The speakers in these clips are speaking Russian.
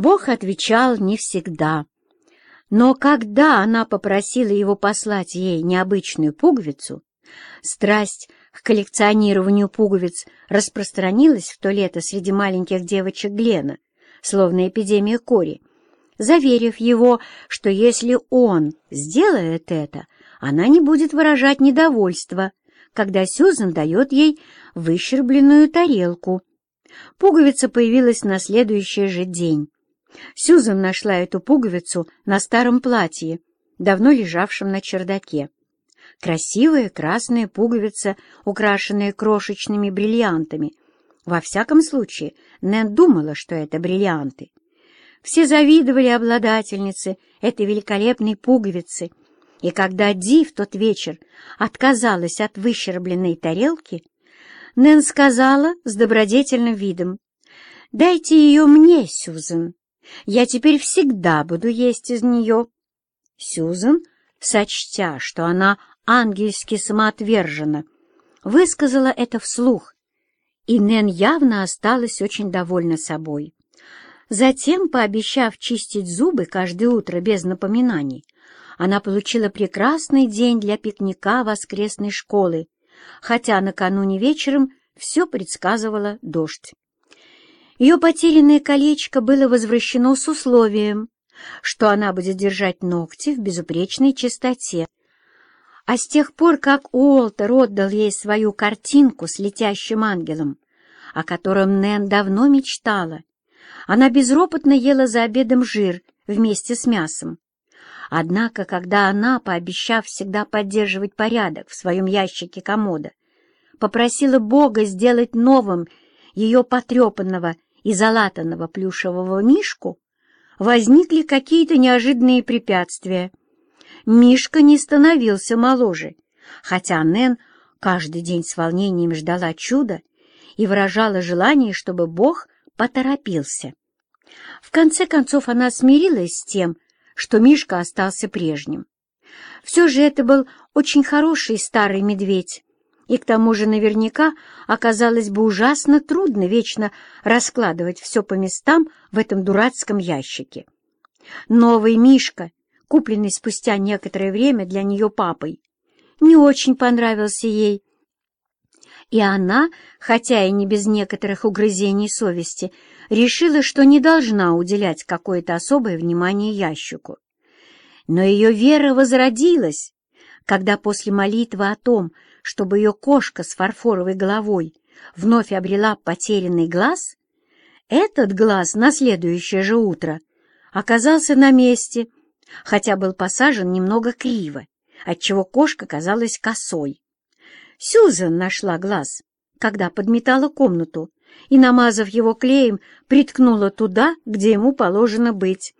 Бог отвечал не всегда. Но когда она попросила его послать ей необычную пуговицу, страсть к коллекционированию пуговиц распространилась в то лето среди маленьких девочек Глена, словно эпидемия кори, заверив его, что если он сделает это, она не будет выражать недовольство, когда Сюзан дает ей выщербленную тарелку. Пуговица появилась на следующий же день. Сюзан нашла эту пуговицу на старом платье, давно лежавшем на чердаке. Красивая красная пуговица, украшенная крошечными бриллиантами. Во всяком случае, Нэн думала, что это бриллианты. Все завидовали обладательнице этой великолепной пуговицы, и когда Ди в тот вечер отказалась от выщербленной тарелки, Нэн сказала с добродетельным видом, «Дайте ее мне, Сюзан. Я теперь всегда буду есть из нее». Сюзан, сочтя, что она ангельски самоотвержена, высказала это вслух, и Нэн явно осталась очень довольна собой. Затем, пообещав чистить зубы каждое утро без напоминаний, она получила прекрасный день для пикника воскресной школы, хотя накануне вечером все предсказывало дождь. Ее потерянное колечко было возвращено с условием, что она будет держать ногти в безупречной чистоте. А с тех пор, как Уолтер отдал ей свою картинку с летящим ангелом, о котором Нэн давно мечтала, она безропотно ела за обедом жир вместе с мясом. Однако, когда она, пообещав всегда поддерживать порядок в своем ящике комода, попросила Бога сделать новым ее потрепанного и залатанного плюшевого мишку возникли какие-то неожиданные препятствия. Мишка не становился моложе, хотя Нэн каждый день с волнением ждала чуда и выражала желание, чтобы Бог поторопился. В конце концов она смирилась с тем, что Мишка остался прежним. Все же это был очень хороший старый медведь, и к тому же наверняка оказалось бы ужасно трудно вечно раскладывать все по местам в этом дурацком ящике. Новый Мишка, купленный спустя некоторое время для нее папой, не очень понравился ей, и она, хотя и не без некоторых угрызений совести, решила, что не должна уделять какое-то особое внимание ящику. Но ее вера возродилась, когда после молитвы о том, чтобы ее кошка с фарфоровой головой вновь обрела потерянный глаз, этот глаз на следующее же утро оказался на месте, хотя был посажен немного криво, отчего кошка казалась косой. Сюзан нашла глаз, когда подметала комнату, и, намазав его клеем, приткнула туда, где ему положено быть.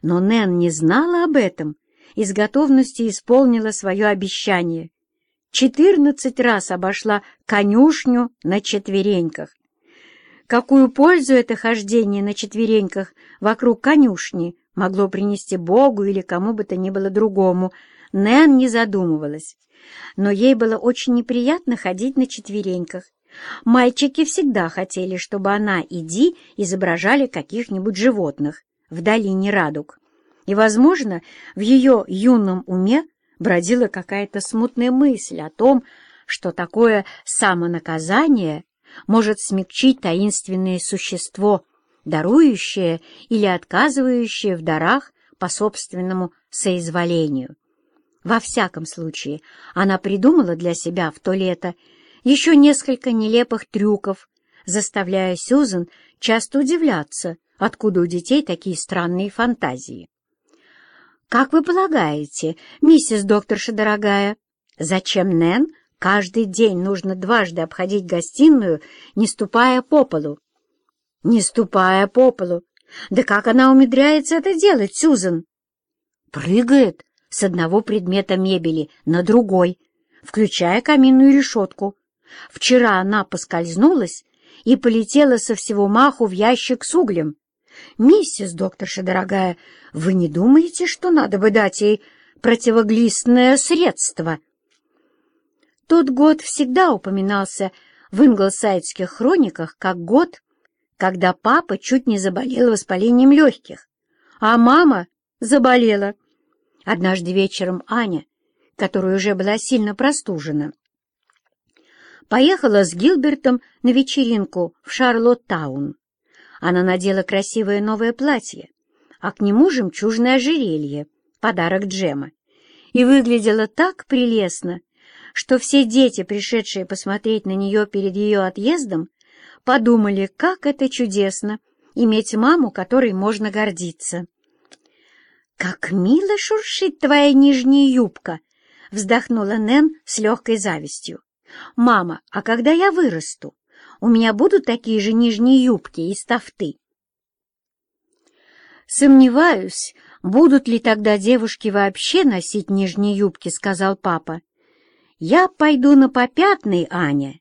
Но Нэн не знала об этом и с готовностью исполнила свое обещание четырнадцать раз обошла конюшню на четвереньках. Какую пользу это хождение на четвереньках вокруг конюшни могло принести Богу или кому бы то ни было другому, Нэн не задумывалась. Но ей было очень неприятно ходить на четвереньках. Мальчики всегда хотели, чтобы она и Ди изображали каких-нибудь животных в долине радуг. И, возможно, в ее юном уме бродила какая-то смутная мысль о том, что такое самонаказание может смягчить таинственное существо, дарующее или отказывающее в дарах по собственному соизволению. Во всяком случае, она придумала для себя в то лето еще несколько нелепых трюков, заставляя Сюзан часто удивляться, откуда у детей такие странные фантазии. «Как вы полагаете, миссис докторша дорогая, зачем Нэн каждый день нужно дважды обходить гостиную, не ступая по полу?» «Не ступая по полу? Да как она умудряется это делать, Сюзан?» «Прыгает с одного предмета мебели на другой, включая каминную решетку. Вчера она поскользнулась и полетела со всего маху в ящик с углем. «Миссис докторша дорогая, вы не думаете, что надо бы дать ей противоглистное средство?» Тот год всегда упоминался в инглсайдских хрониках как год, когда папа чуть не заболел воспалением легких, а мама заболела. Однажды вечером Аня, которая уже была сильно простужена, поехала с Гилбертом на вечеринку в Шарлоттаун. Она надела красивое новое платье, а к нему жемчужное ожерелье, подарок Джема, и выглядела так прелестно, что все дети, пришедшие посмотреть на нее перед ее отъездом, подумали, как это чудесно иметь маму, которой можно гордиться. «Как мило шуршит твоя нижняя юбка!» — вздохнула Нэн с легкой завистью. «Мама, а когда я вырасту, у меня будут такие же нижние юбки из тафты?» «Сомневаюсь, будут ли тогда девушки вообще носить нижние юбки», — сказал папа. «Я пойду на попятный, Аня,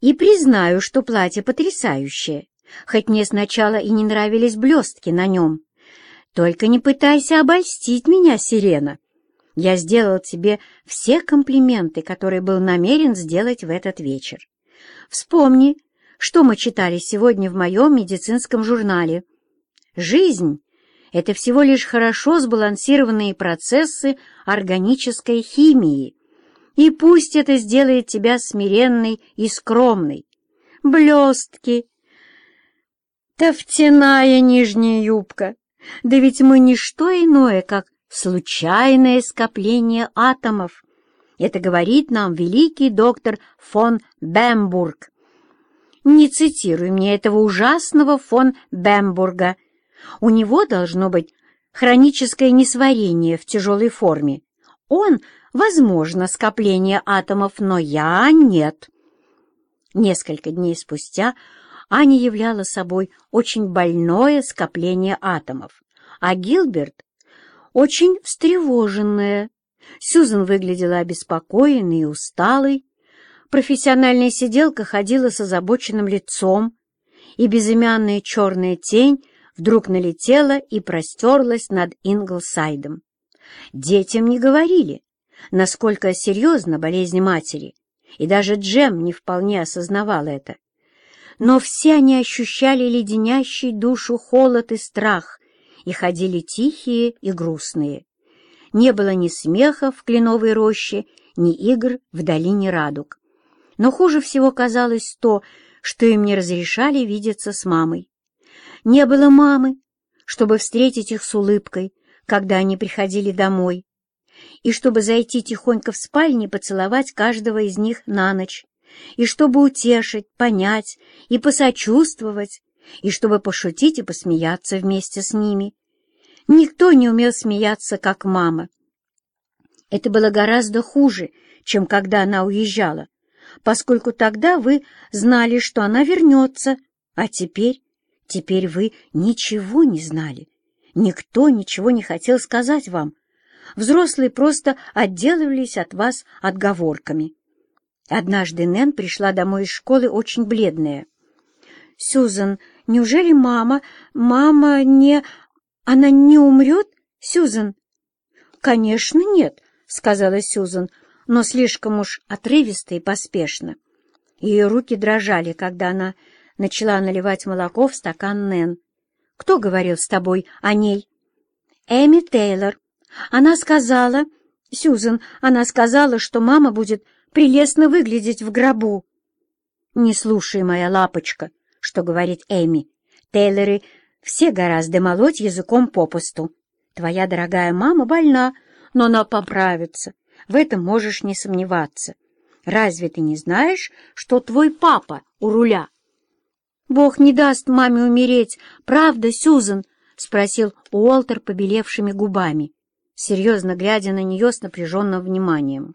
и признаю, что платье потрясающее, хоть мне сначала и не нравились блестки на нем. Только не пытайся обольстить меня, Сирена. Я сделал тебе все комплименты, которые был намерен сделать в этот вечер. Вспомни, что мы читали сегодня в моем медицинском журнале. Жизнь — это всего лишь хорошо сбалансированные процессы органической химии. И пусть это сделает тебя смиренной и скромной. Блестки, тофтяная нижняя юбка. Да ведь мы не что иное, как случайное скопление атомов. Это говорит нам великий доктор фон Бембург. Не цитируй мне этого ужасного фон Бембурга. У него должно быть хроническое несварение в тяжелой форме. Он, возможно, скопление атомов, но я нет. Несколько дней спустя Аня являла собой очень больное скопление атомов, а Гилберт — очень встревоженная. Сьюзен выглядела обеспокоенной и усталой. Профессиональная сиделка ходила с озабоченным лицом, и безымянная черная тень вдруг налетела и простерлась над Инглсайдом. Детям не говорили, насколько серьезна болезнь матери, и даже Джем не вполне осознавал это но все они ощущали леденящий душу холод и страх и ходили тихие и грустные. Не было ни смеха в кленовой роще, ни игр в долине радуг. Но хуже всего казалось то, что им не разрешали видеться с мамой. Не было мамы, чтобы встретить их с улыбкой, когда они приходили домой, и чтобы зайти тихонько в спальню и поцеловать каждого из них на ночь, и чтобы утешить, понять и посочувствовать, и чтобы пошутить и посмеяться вместе с ними. Никто не умел смеяться, как мама. Это было гораздо хуже, чем когда она уезжала, поскольку тогда вы знали, что она вернется, а теперь, теперь вы ничего не знали. Никто ничего не хотел сказать вам. Взрослые просто отделывались от вас отговорками. Однажды Нэн пришла домой из школы очень бледная. «Сюзан, неужели мама... Мама не... Она не умрет, Сюзан?» «Конечно, нет», — сказала Сюзан, но слишком уж отрывисто и поспешно. Ее руки дрожали, когда она начала наливать молоко в стакан Нэн. «Кто говорил с тобой о ней?» «Эми Тейлор. Она сказала...» «Сюзан, она сказала, что мама будет прелестно выглядеть в гробу. Не слушай, моя лапочка, что говорит Эми. Тейлоры все гораздо молоть языком попусту. Твоя дорогая мама больна, но она поправится. В этом можешь не сомневаться. Разве ты не знаешь, что твой папа у руля? Бог не даст маме умереть, правда, Сюзан? — спросил Уолтер побелевшими губами, серьезно глядя на нее с напряженным вниманием.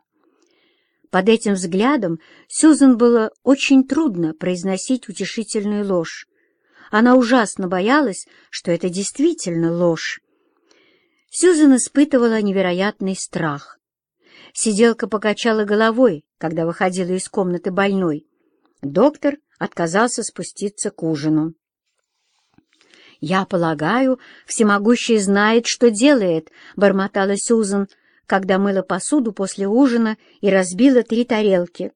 Под этим взглядом Сюзан было очень трудно произносить утешительную ложь. Она ужасно боялась, что это действительно ложь. Сюзан испытывала невероятный страх. Сиделка покачала головой, когда выходила из комнаты больной. Доктор отказался спуститься к ужину. «Я полагаю, всемогущий знает, что делает», — бормотала Сюзан, — когда мыла посуду после ужина и разбила три тарелки.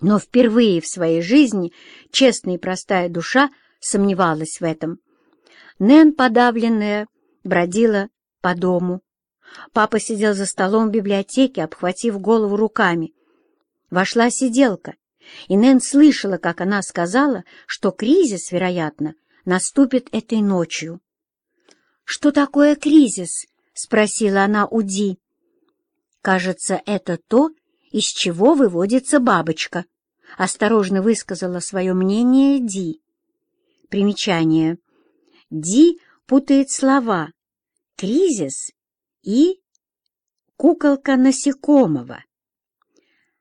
Но впервые в своей жизни честная и простая душа сомневалась в этом. Нэн, подавленная, бродила по дому. Папа сидел за столом в библиотеке, обхватив голову руками. Вошла сиделка, и Нэн слышала, как она сказала, что кризис, вероятно, наступит этой ночью. «Что такое кризис?» — спросила она у Ди. «Кажется, это то, из чего выводится бабочка», — осторожно высказала свое мнение Ди. Примечание. Ди путает слова «кризис» и «куколка насекомого».